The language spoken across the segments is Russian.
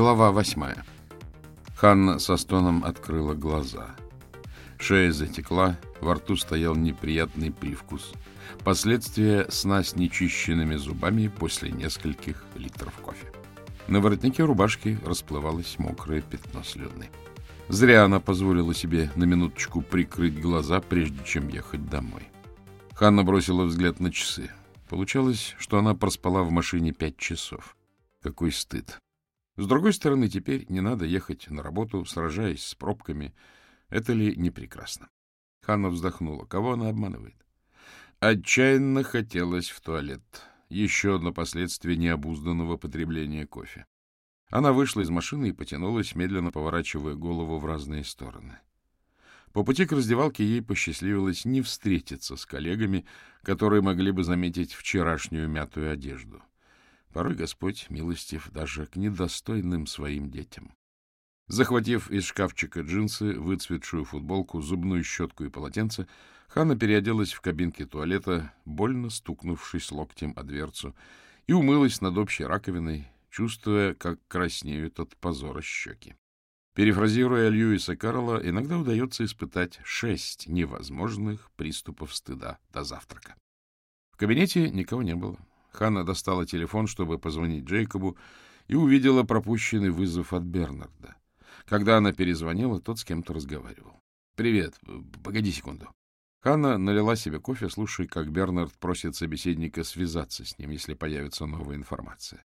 Глава восьмая. Ханна со стоном открыла глаза. Шея затекла, во рту стоял неприятный привкус. Последствия сна с нечищенными зубами после нескольких литров кофе. На воротнике рубашки расплывалось мокрое пятно слюны. Зря она позволила себе на минуточку прикрыть глаза, прежде чем ехать домой. Ханна бросила взгляд на часы. Получалось, что она проспала в машине пять часов. Какой стыд. С другой стороны, теперь не надо ехать на работу, сражаясь с пробками. Это ли не прекрасно? Ханна вздохнула. Кого она обманывает? Отчаянно хотелось в туалет. Еще одно последствие необузданного потребления кофе. Она вышла из машины и потянулась, медленно поворачивая голову в разные стороны. По пути к раздевалке ей посчастливилось не встретиться с коллегами, которые могли бы заметить вчерашнюю мятую одежду. Порой Господь милостив даже к недостойным своим детям. Захватив из шкафчика джинсы, выцветшую футболку, зубную щетку и полотенце, Ханна переоделась в кабинке туалета, больно стукнувшись локтем о дверцу, и умылась над общей раковиной, чувствуя, как краснеют от позора щеки. Перефразируя Льюиса Карла, иногда удается испытать шесть невозможных приступов стыда до завтрака. В кабинете никого не было. Ханна достала телефон, чтобы позвонить Джейкобу, и увидела пропущенный вызов от Бернарда. Когда она перезвонила, тот с кем-то разговаривал. — Привет. Погоди секунду. Ханна налила себе кофе, слушая, как Бернард просит собеседника связаться с ним, если появится новая информация.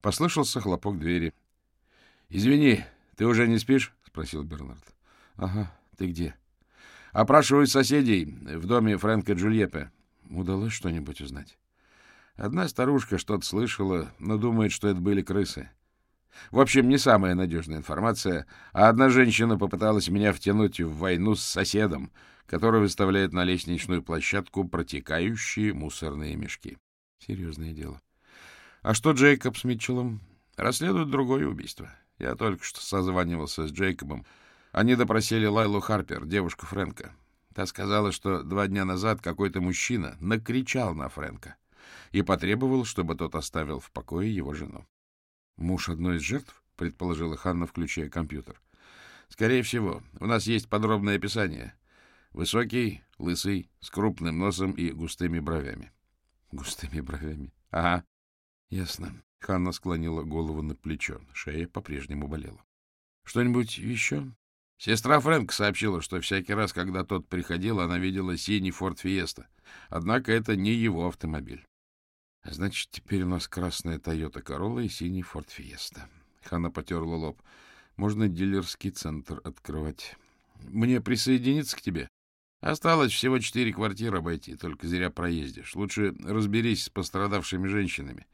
Послышался хлопок двери. — Извини, — Ты уже не спишь? — спросил Бернард. — Ага. Ты где? — Опрашиваю соседей в доме Фрэнка Джульеппе. Удалось что-нибудь узнать? Одна старушка что-то слышала, но думает, что это были крысы. В общем, не самая надежная информация, а одна женщина попыталась меня втянуть в войну с соседом, который выставляет на лестничную площадку протекающие мусорные мешки. Серьезное дело. А что Джейкоб с Митчеллом? Расследуют другое убийство. Я только что созванивался с Джейкобом. Они допросили Лайлу Харпер, девушку Фрэнка. Та сказала, что два дня назад какой-то мужчина накричал на Фрэнка и потребовал, чтобы тот оставил в покое его жену. «Муж одной из жертв?» — предположила Ханна, включая компьютер. «Скорее всего. У нас есть подробное описание. Высокий, лысый, с крупным носом и густыми бровями». «Густыми бровями? Ага. Ясно. Ханна склонила голову на плечо. Шея по-прежнему болела. — Что-нибудь еще? Сестра Фрэнк сообщила, что всякий раз, когда тот приходил, она видела синий Форд Фиеста. Однако это не его автомобиль. — Значит, теперь у нас красная Тойота Королла и синий Форд Фиеста. Ханна потерла лоб. Можно дилерский центр открывать. Мне присоединиться к тебе? Осталось всего четыре квартиры обойти, только зря проездишь. Лучше разберись с пострадавшими женщинами.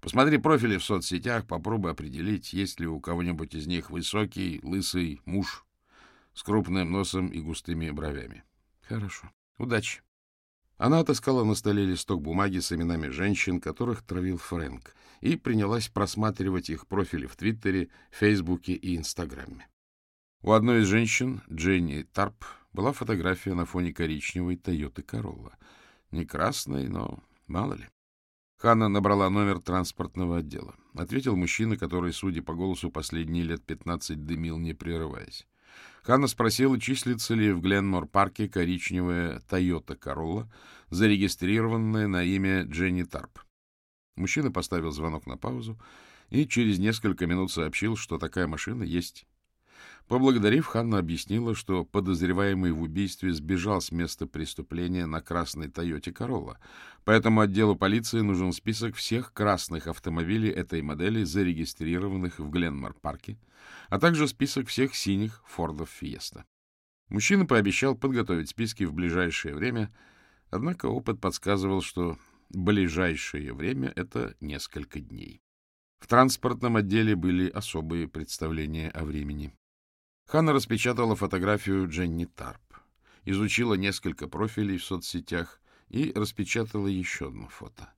Посмотри профили в соцсетях, попробуй определить, есть ли у кого-нибудь из них высокий, лысый муж с крупным носом и густыми бровями. Хорошо. Удачи. Она отыскала на столе листок бумаги с именами женщин, которых травил Фрэнк, и принялась просматривать их профили в Твиттере, Фейсбуке и Инстаграме. У одной из женщин, Дженни Тарп, была фотография на фоне коричневой Тойоты Королла. Не красной, но мало ли. Ханна набрала номер транспортного отдела. Ответил мужчина, который, судя по голосу, последние лет пятнадцать дымил, не прерываясь. Ханна спросила, числится ли в Гленмор-парке коричневая Toyota Corolla, зарегистрированная на имя Дженни Тарп. Мужчина поставил звонок на паузу и через несколько минут сообщил, что такая машина есть Поблагодарив, Ханна объяснила, что подозреваемый в убийстве сбежал с места преступления на красной Тойоте Королла, поэтому отделу полиции нужен список всех красных автомобилей этой модели, зарегистрированных в Гленмор-парке, а также список всех синих Фордов Фиеста. Мужчина пообещал подготовить списки в ближайшее время, однако опыт подсказывал, что ближайшее время — это несколько дней. В транспортном отделе были особые представления о времени. Ханна распечатала фотографию Дженни Тарп, изучила несколько профилей в соцсетях и распечатала еще одно фото.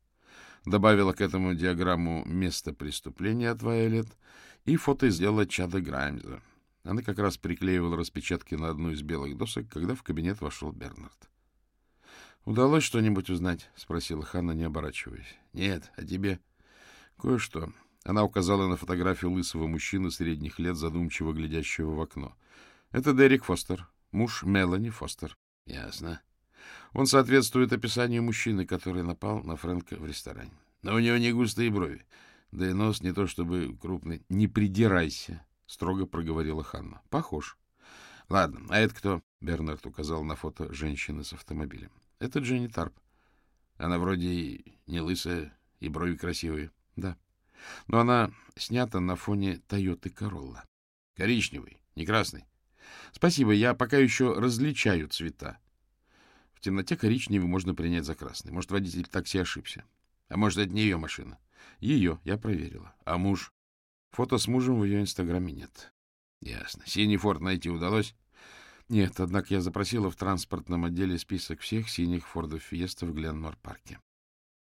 Добавила к этому диаграмму места преступления от Вайолет и фото сделала Чада Граймза. Она как раз приклеивала распечатки на одну из белых досок, когда в кабинет вошел Бернард. — Удалось что-нибудь узнать? — спросила Ханна, не оборачиваясь. — Нет, а тебе? — Кое-что. Она указала на фотографию лысого мужчины средних лет, задумчиво глядящего в окно. Это Дерек Фостер, муж Мелани Фостер. Ясно. Он соответствует описанию мужчины, который напал на Фрэнка в ресторане. Но у него не густые брови, да и нос не то чтобы крупный. Не придирайся, — строго проговорила Ханна. — Похож. — Ладно, а это кто? — Бернард указал на фото женщины с автомобилем. — Это Дженни Тарп. Она вроде не лысая, и брови красивые. — Да. Но она снята на фоне Тойоты Королла. — Коричневый, не красный. — Спасибо, я пока еще различаю цвета. В темноте коричневый можно принять за красный. Может, водитель такси ошибся. А может, это не ее машина. Ее я проверила. А муж? Фото с мужем в ее инстаграме нет. Ясно. Синий форт найти удалось? Нет, однако я запросила в транспортном отделе список всех синих фордов Фиеста в Гленмор-парке.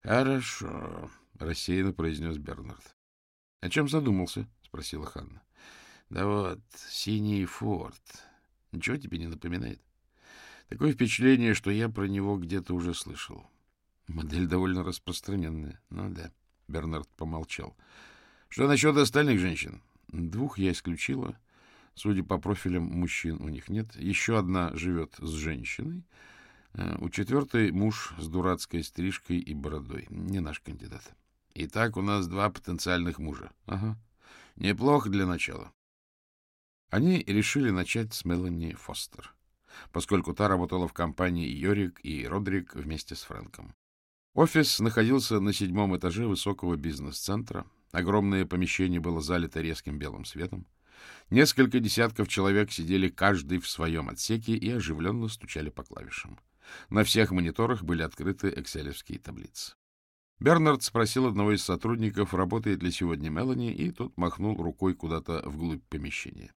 Хорошо, рассеянно произнес Бернард. О чем задумался? спросила Ханна. Да вот, синий форт. Ничего тебе не напоминает? Такое впечатление, что я про него где-то уже слышал. Модель довольно распространенная. Ну да. Бернард помолчал. Что насчет остальных женщин? Двух я исключила. Судя по профилям, мужчин у них нет. Еще одна живет с женщиной. Э, у четвертой муж с дурацкой стрижкой и бородой. Не наш кандидат. Итак, у нас два потенциальных мужа. Ага. Неплохо для начала. Они решили начать с Мелани Фостер, поскольку та работала в компании Йорик и Родрик вместе с Фрэнком. Офис находился на седьмом этаже высокого бизнес-центра. Огромное помещение было залито резким белым светом. Несколько десятков человек сидели каждый в своем отсеке и оживленно стучали по клавишам. На всех мониторах были открыты экселевские таблицы. Бернард спросил одного из сотрудников, работает ли сегодня Мелани, и тот махнул рукой куда-то вглубь помещения.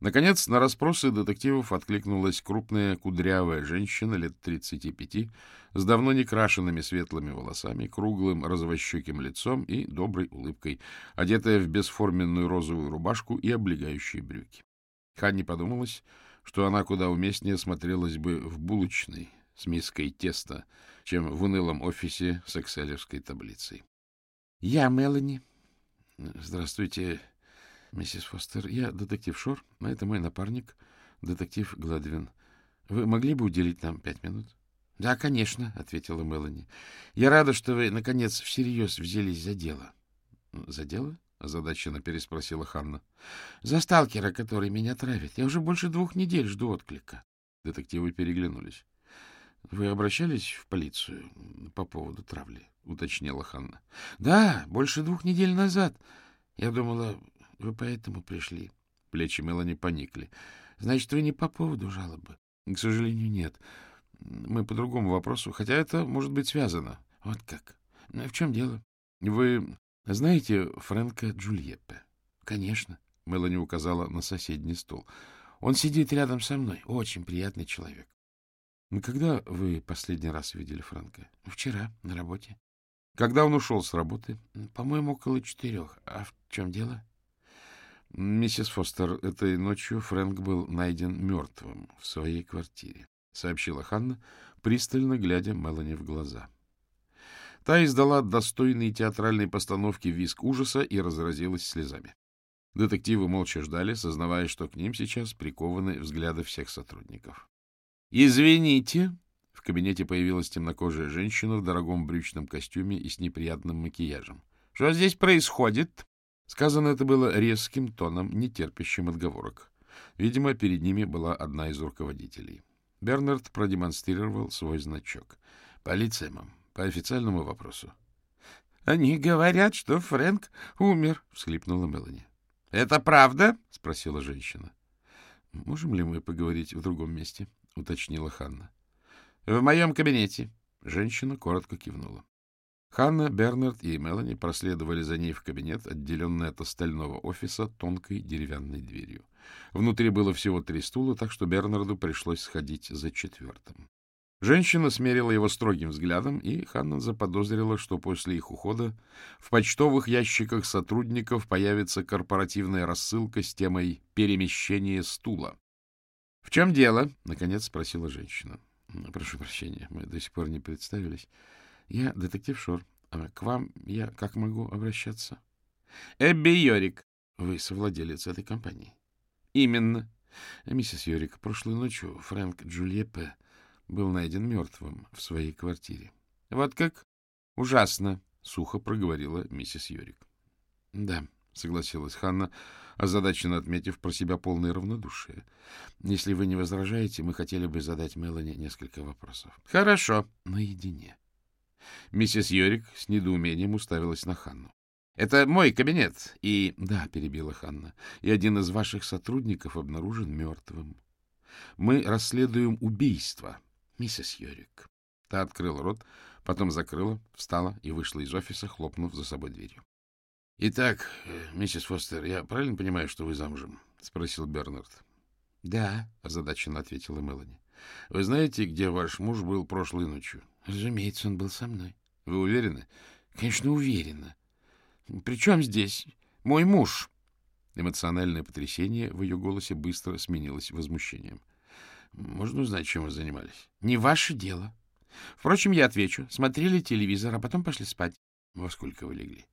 Наконец, на расспросы детективов откликнулась крупная кудрявая женщина лет 35 с давно не крашенными светлыми волосами, круглым розовощеким лицом и доброй улыбкой, одетая в бесформенную розовую рубашку и облегающие брюки. Ханни подумалось, что она куда уместнее смотрелась бы в булочной с миской теста, чем в унылом офисе с экселевской таблицей. — Я Мелани. — Здравствуйте, миссис Фостер. Я детектив Шор, а это мой напарник, детектив Гладвин. Вы могли бы уделить нам пять минут? — Да, конечно, — ответила Мелани. — Я рада, что вы, наконец, всерьез взялись за дело. — За дело? — озадаченно переспросила Ханна. — За сталкера, который меня травит. Я уже больше двух недель жду отклика. Детективы переглянулись. — Вы обращались в полицию по поводу травли? — уточнила Ханна. — Да, больше двух недель назад. Я думала, вы поэтому пришли. Плечи Мелани поникли. Значит, вы не по поводу жалобы? К сожалению, нет. Мы по другому вопросу, хотя это может быть связано. Вот как? В чем дело? Вы знаете Фрэнка Джульеппе? Конечно. Мелани указала на соседний стул. Он сидит рядом со мной. Очень приятный человек. Когда вы последний раз видели Фрэнка? Вчера, на работе. Когда он ушел с работы? По-моему, около четырех. А в чем дело? Миссис Фостер, этой ночью Фрэнк был найден мертвым в своей квартире, сообщила Ханна, пристально глядя Мелани в глаза. Та издала достойные театральной постановки виск ужаса и разразилась слезами. Детективы молча ждали, сознавая, что к ним сейчас прикованы взгляды всех сотрудников. «Извините!» В кабинете появилась темнокожая женщина в дорогом брючном костюме и с неприятным макияжем. «Что здесь происходит?» Сказано это было резким тоном, не терпящим отговорок. Видимо, перед ними была одна из руководителей. Бернард продемонстрировал свой значок. — Полиция, мам, по официальному вопросу. — Они говорят, что Фрэнк умер, — всхлипнула Мелани. — Это правда? — спросила женщина. — Можем ли мы поговорить в другом месте? — уточнила Ханна. — В моем кабинете. Женщина коротко кивнула. Ханна, Бернард и Мелани проследовали за ней в кабинет, отделенный от остального офиса тонкой деревянной дверью. Внутри было всего три стула, так что Бернарду пришлось сходить за четвертым. Женщина смерила его строгим взглядом, и Ханна заподозрила, что после их ухода в почтовых ящиках сотрудников появится корпоративная рассылка с темой «Перемещение стула». — В чем дело? — наконец спросила женщина. — Прошу прощения, мы до сих пор не представились. — Я детектив Шор. А к вам я как могу обращаться? Эбби Йорик. Вы совладелец этой компании? Именно. Миссис Йорик, прошлой ночью Фрэнк Джульеппе был найден мертвым в своей квартире. — Вот как? Ужасно, — сухо проговорила миссис Йорик. — Да, — согласилась Ханна, озадаченно отметив про себя полное равнодушие. — Если вы не возражаете, мы хотели бы задать Мелани несколько вопросов. — Хорошо. — Наедине. Миссис Йорик с недоумением уставилась на Ханну. — Это мой кабинет, и... — Да, — перебила Ханна, — и один из ваших сотрудников обнаружен мертвым. Мы расследуем убийство, миссис Йорик. Та открыла рот, потом закрыла, встала и вышла из офиса, хлопнув за собой дверью. — Итак, э, миссис Фостер, я правильно понимаю, что вы замужем? — спросил Бернард. — Да, — озадаченно ответила Мелани. — Вы знаете, где ваш муж был прошлой ночью? — Разумеется, он был со мной. — Вы уверены? — Конечно, уверена. — При чем здесь мой муж? Эмоциональное потрясение в ее голосе быстро сменилось возмущением. — Можно узнать, чем вы занимались? — Не ваше дело. Впрочем, я отвечу. Смотрели телевизор, а потом пошли спать. — Во сколько вы легли?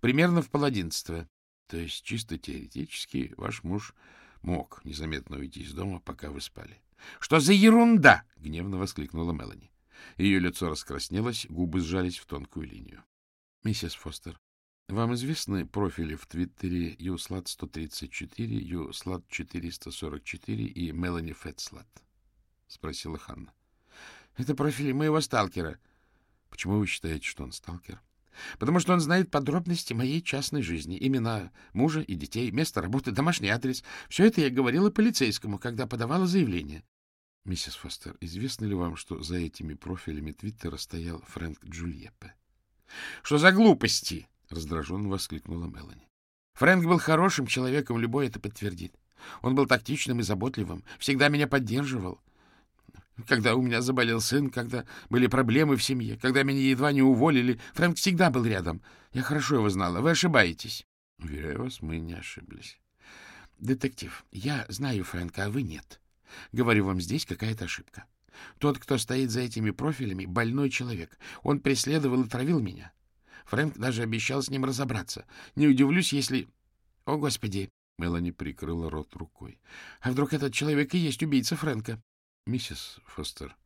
Примерно в полодиннадцатого. То есть чисто теоретически ваш муж мог незаметно уйти из дома, пока вы спали. — Что за ерунда? — гневно воскликнула Мелани. Ее лицо раскраснелось, губы сжались в тонкую линию. — Миссис Фостер, вам известны профили в Твиттере uSlat134, uSlat444 и Мелани Фетслат? — спросила Ханна. — Это профили моего сталкера. — Почему вы считаете, что он сталкер? — потому что он знает подробности моей частной жизни, имена мужа и детей, место работы, домашний адрес. Все это я говорила полицейскому, когда подавала заявление. — Миссис Фостер, известно ли вам, что за этими профилями Твиттера стоял Фрэнк Джульеппе? — Что за глупости? — раздраженно воскликнула Мелани. Фрэнк был хорошим человеком, любой это подтвердит. Он был тактичным и заботливым, всегда меня поддерживал. — когда у меня заболел сын, когда были проблемы в семье, когда меня едва не уволили, Фрэнк всегда был рядом. Я хорошо его знала. Вы ошибаетесь. Уверяю вас, мы не ошиблись. Детектив, я знаю Фрэнка, а вы нет. Говорю вам, здесь какая-то ошибка. Тот, кто стоит за этими профилями, больной человек. Он преследовал и травил меня. Фрэнк даже обещал с ним разобраться. Не удивлюсь, если... О, Господи! Мелани прикрыла рот рукой. А вдруг этот человек и есть убийца Фрэнка? — Миссис Фостер,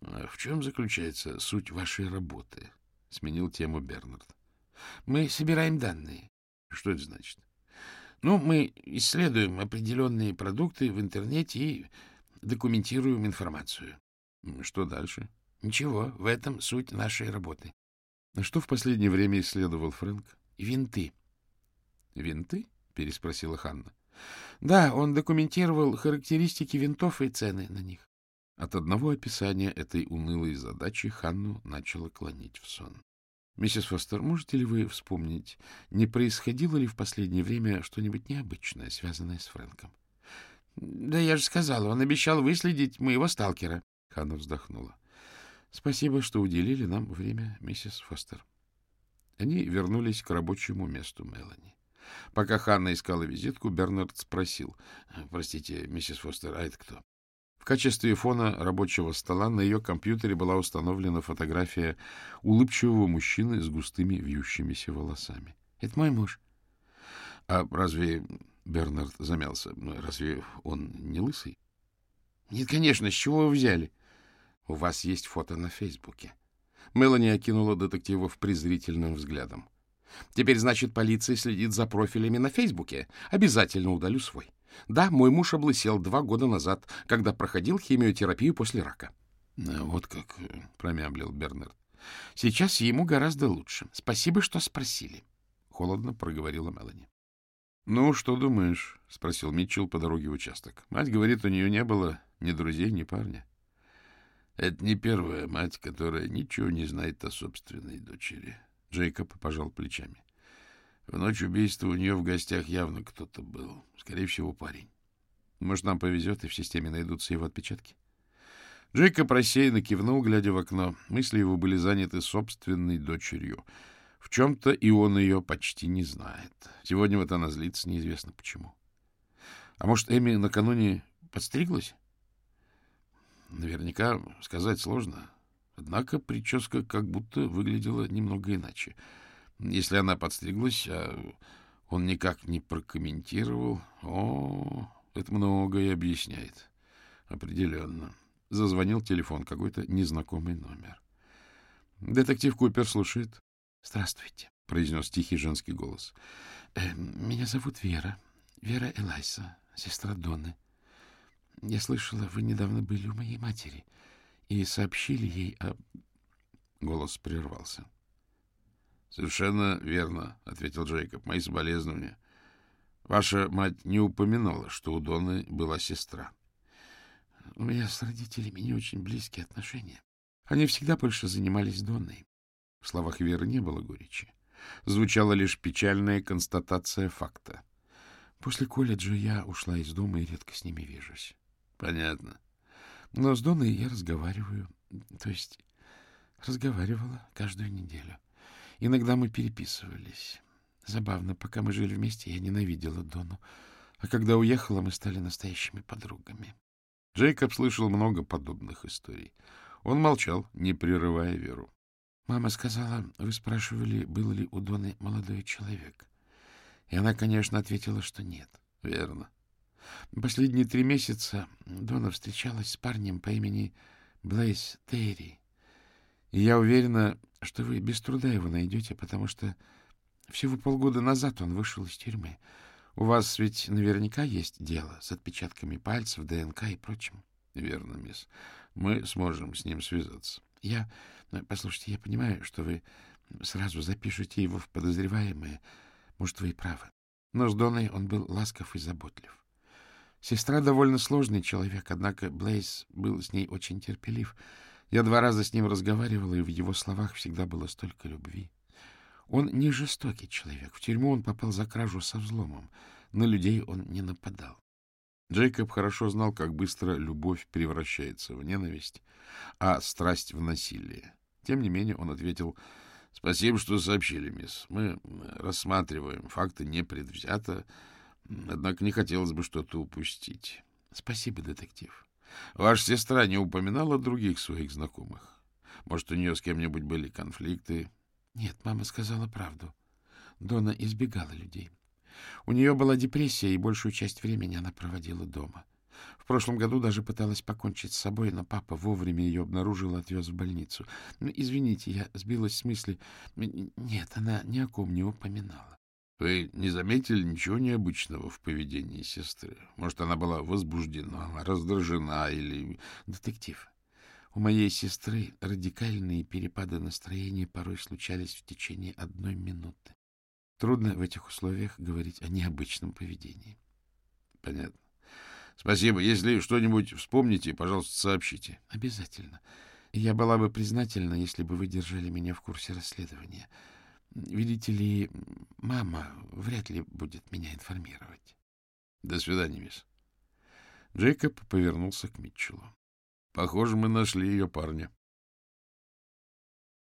а в чем заключается суть вашей работы? — сменил тему Бернард. — Мы собираем данные. — Что это значит? — Ну, мы исследуем определенные продукты в интернете и документируем информацию. — Что дальше? — Ничего, в этом суть нашей работы. — А что в последнее время исследовал Фрэнк? — Винты. — Винты? — переспросила Ханна. — Да, он документировал характеристики винтов и цены на них. От одного описания этой унылой задачи Ханну начало клонить в сон. — Миссис Фостер, можете ли вы вспомнить, не происходило ли в последнее время что-нибудь необычное, связанное с Фрэнком? — Да я же сказала, он обещал выследить моего сталкера. Ханна вздохнула. — Спасибо, что уделили нам время, миссис Фостер. Они вернулись к рабочему месту Мелани. Пока Ханна искала визитку, Бернард спросил. — Простите, миссис Фостер, а это кто? качестве фона рабочего стола на ее компьютере была установлена фотография улыбчивого мужчины с густыми вьющимися волосами. — Это мой муж. — А разве... — Бернард замялся. — Разве он не лысый? — Нет, конечно. С чего вы взяли? — У вас есть фото на Фейсбуке. Мелани окинула детектива презрительным взглядом. — Теперь, значит, полиция следит за профилями на Фейсбуке. Обязательно удалю свой. Да, мой муж облысел два года назад, когда проходил химиотерапию после рака. — Вот как, э, — промямлил Бернард. — Сейчас ему гораздо лучше. Спасибо, что спросили. Холодно проговорила Мелани. — Ну, что думаешь? — спросил Митчелл по дороге в участок. Мать говорит, у нее не было ни друзей, ни парня. — Это не первая мать, которая ничего не знает о собственной дочери. Джейкоб пожал плечами. В ночь убийства у нее в гостях явно кто-то был. Скорее всего, парень. Может, нам повезет, и в системе найдутся его отпечатки? Джейкоб рассеянно кивнул, глядя в окно. Мысли его были заняты собственной дочерью. В чем-то и он ее почти не знает. Сегодня вот она злится, неизвестно почему. А может, Эми накануне подстриглась? Наверняка сказать сложно. Однако прическа как будто выглядела немного иначе. Если она подстриглась, а он никак не прокомментировал... О, это многое объясняет. Определенно. Зазвонил телефон, какой-то незнакомый номер. Детектив Купер слушает. — Здравствуйте, — произнес тихий женский голос. Э, — Меня зовут Вера. Вера Элайса, сестра Донны. Я слышала, вы недавно были у моей матери и сообщили ей о... Голос прервался. — Совершенно верно, — ответил Джейкоб. — Мои соболезнования. Ваша мать не упоминала, что у Донны была сестра. — У меня с родителями не очень близкие отношения. Они всегда больше занимались Донной. В словах Веры не было горечи. Звучала лишь печальная констатация факта. После колледжа я ушла из дома и редко с ними вижусь. — Понятно. Но с Донной я разговариваю. То есть разговаривала каждую неделю. Иногда мы переписывались. Забавно, пока мы жили вместе, я ненавидела Дону. А когда уехала, мы стали настоящими подругами. Джейкоб слышал много подобных историй. Он молчал, не прерывая Веру. Мама сказала, вы спрашивали, был ли у Доны молодой человек. И она, конечно, ответила, что нет. Верно. Последние три месяца Дона встречалась с парнем по имени Блейс Терри. И я уверена, что вы без труда его найдете, потому что всего полгода назад он вышел из тюрьмы. У вас ведь наверняка есть дело с отпечатками пальцев, ДНК и прочим. — Верно, мисс. Мы сможем с ним связаться. Я... Ну, послушайте, я понимаю, что вы сразу запишете его в подозреваемые. Может, вы и правы. Но с Доной он был ласков и заботлив. Сестра довольно сложный человек, однако Блейз был с ней очень терпелив. Я два раза с ним разговаривала, и в его словах всегда было столько любви. Он не жестокий человек. В тюрьму он попал за кражу со взломом. На людей он не нападал. Джейкоб хорошо знал, как быстро любовь превращается в ненависть, а страсть в насилие. Тем не менее он ответил, «Спасибо, что сообщили, мисс. Мы рассматриваем факты непредвзято, однако не хотелось бы что-то упустить». «Спасибо, детектив». «Ваша сестра не упоминала других своих знакомых? Может, у нее с кем-нибудь были конфликты?» «Нет, мама сказала правду. Дона избегала людей. У нее была депрессия, и большую часть времени она проводила дома. В прошлом году даже пыталась покончить с собой, но папа вовремя ее обнаружил и отвез в больницу. Ну, извините, я сбилась с мысли. Нет, она ни о ком не упоминала. Вы не заметили ничего необычного в поведении сестры? Может, она была возбуждена, раздражена или... Детектив, у моей сестры радикальные перепады настроения порой случались в течение одной минуты. Трудно в этих условиях говорить о необычном поведении. — Понятно. Спасибо. Если что-нибудь вспомните, пожалуйста, сообщите. — Обязательно. Я была бы признательна, если бы вы держали меня в курсе расследования. Видите ли, мама вряд ли будет меня информировать. — До свидания, мисс. Джейкоб повернулся к Митчеллу. — Похоже, мы нашли ее парня.